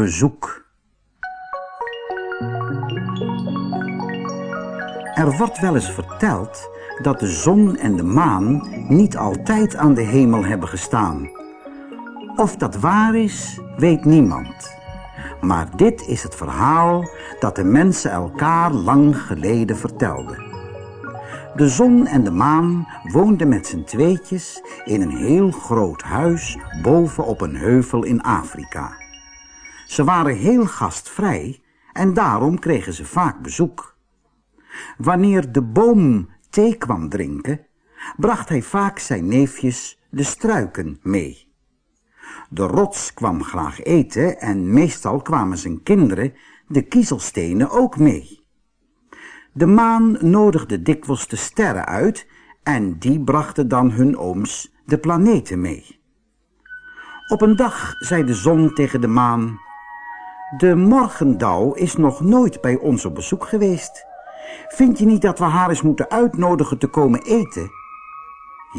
Bezoek Er wordt wel eens verteld dat de zon en de maan niet altijd aan de hemel hebben gestaan. Of dat waar is, weet niemand. Maar dit is het verhaal dat de mensen elkaar lang geleden vertelden. De zon en de maan woonden met z'n tweetjes in een heel groot huis boven op een heuvel in Afrika. Ze waren heel gastvrij en daarom kregen ze vaak bezoek. Wanneer de boom thee kwam drinken, bracht hij vaak zijn neefjes de struiken mee. De rots kwam graag eten en meestal kwamen zijn kinderen, de kiezelstenen, ook mee. De maan nodigde dikwijls de sterren uit en die brachten dan hun ooms de planeten mee. Op een dag zei de zon tegen de maan, de morgendauw is nog nooit bij ons op bezoek geweest. Vind je niet dat we haar eens moeten uitnodigen te komen eten?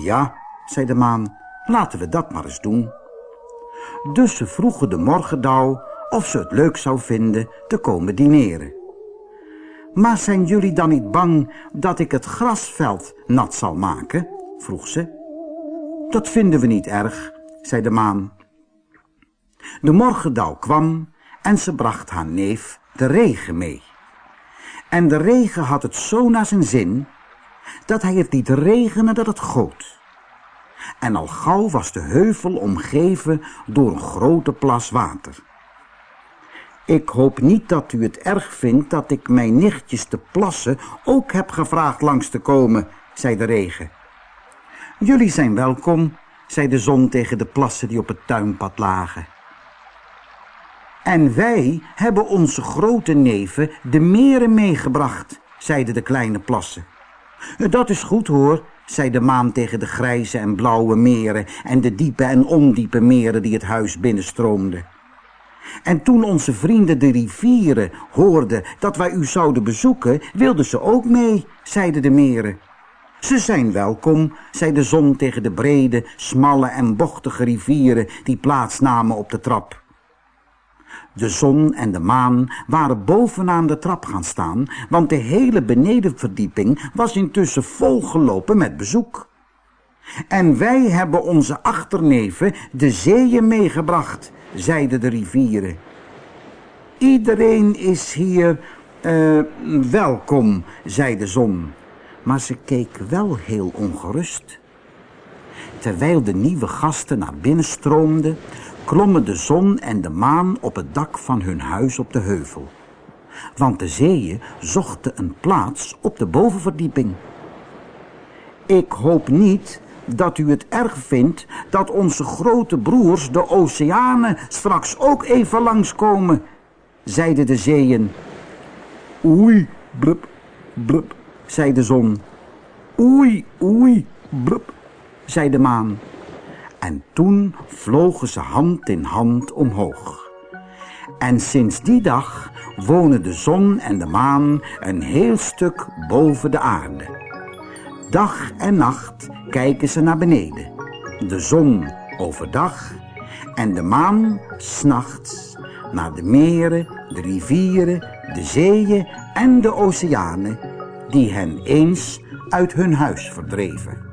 Ja, zei de maan, laten we dat maar eens doen. Dus ze vroegen de morgendauw of ze het leuk zou vinden te komen dineren. Maar zijn jullie dan niet bang dat ik het grasveld nat zal maken? vroeg ze. Dat vinden we niet erg, zei de maan. De morgendauw kwam en ze bracht haar neef de regen mee. En de regen had het zo naar zijn zin, dat hij het liet regenen dat het goot. En al gauw was de heuvel omgeven door een grote plas water. Ik hoop niet dat u het erg vindt dat ik mijn nichtjes te plassen ook heb gevraagd langs te komen, zei de regen. Jullie zijn welkom, zei de zon tegen de plassen die op het tuinpad lagen. En wij hebben onze grote neven de meren meegebracht, zeiden de kleine plassen. Dat is goed hoor, zei de maan tegen de grijze en blauwe meren en de diepe en ondiepe meren die het huis binnenstroomden. En toen onze vrienden de rivieren hoorden dat wij u zouden bezoeken, wilden ze ook mee, zeiden de meren. Ze zijn welkom, zei de zon tegen de brede, smalle en bochtige rivieren die plaatsnamen op de trap. De zon en de maan waren bovenaan de trap gaan staan, want de hele benedenverdieping was intussen volgelopen met bezoek. En wij hebben onze achterneven de zeeën meegebracht, zeiden de rivieren. Iedereen is hier uh, welkom, zei de zon, maar ze keek wel heel ongerust. Terwijl de nieuwe gasten naar binnen stroomden, klommen de zon en de maan op het dak van hun huis op de heuvel. Want de zeeën zochten een plaats op de bovenverdieping. Ik hoop niet dat u het erg vindt dat onze grote broers, de oceanen, straks ook even langskomen, zeiden de zeeën. Oei, blub, blub, zei de zon. Oei, oei, blub, zei de maan. En toen vlogen ze hand in hand omhoog. En sinds die dag wonen de zon en de maan een heel stuk boven de aarde. Dag en nacht kijken ze naar beneden. De zon overdag en de maan s'nachts naar de meren, de rivieren, de zeeën en de oceanen die hen eens uit hun huis verdreven.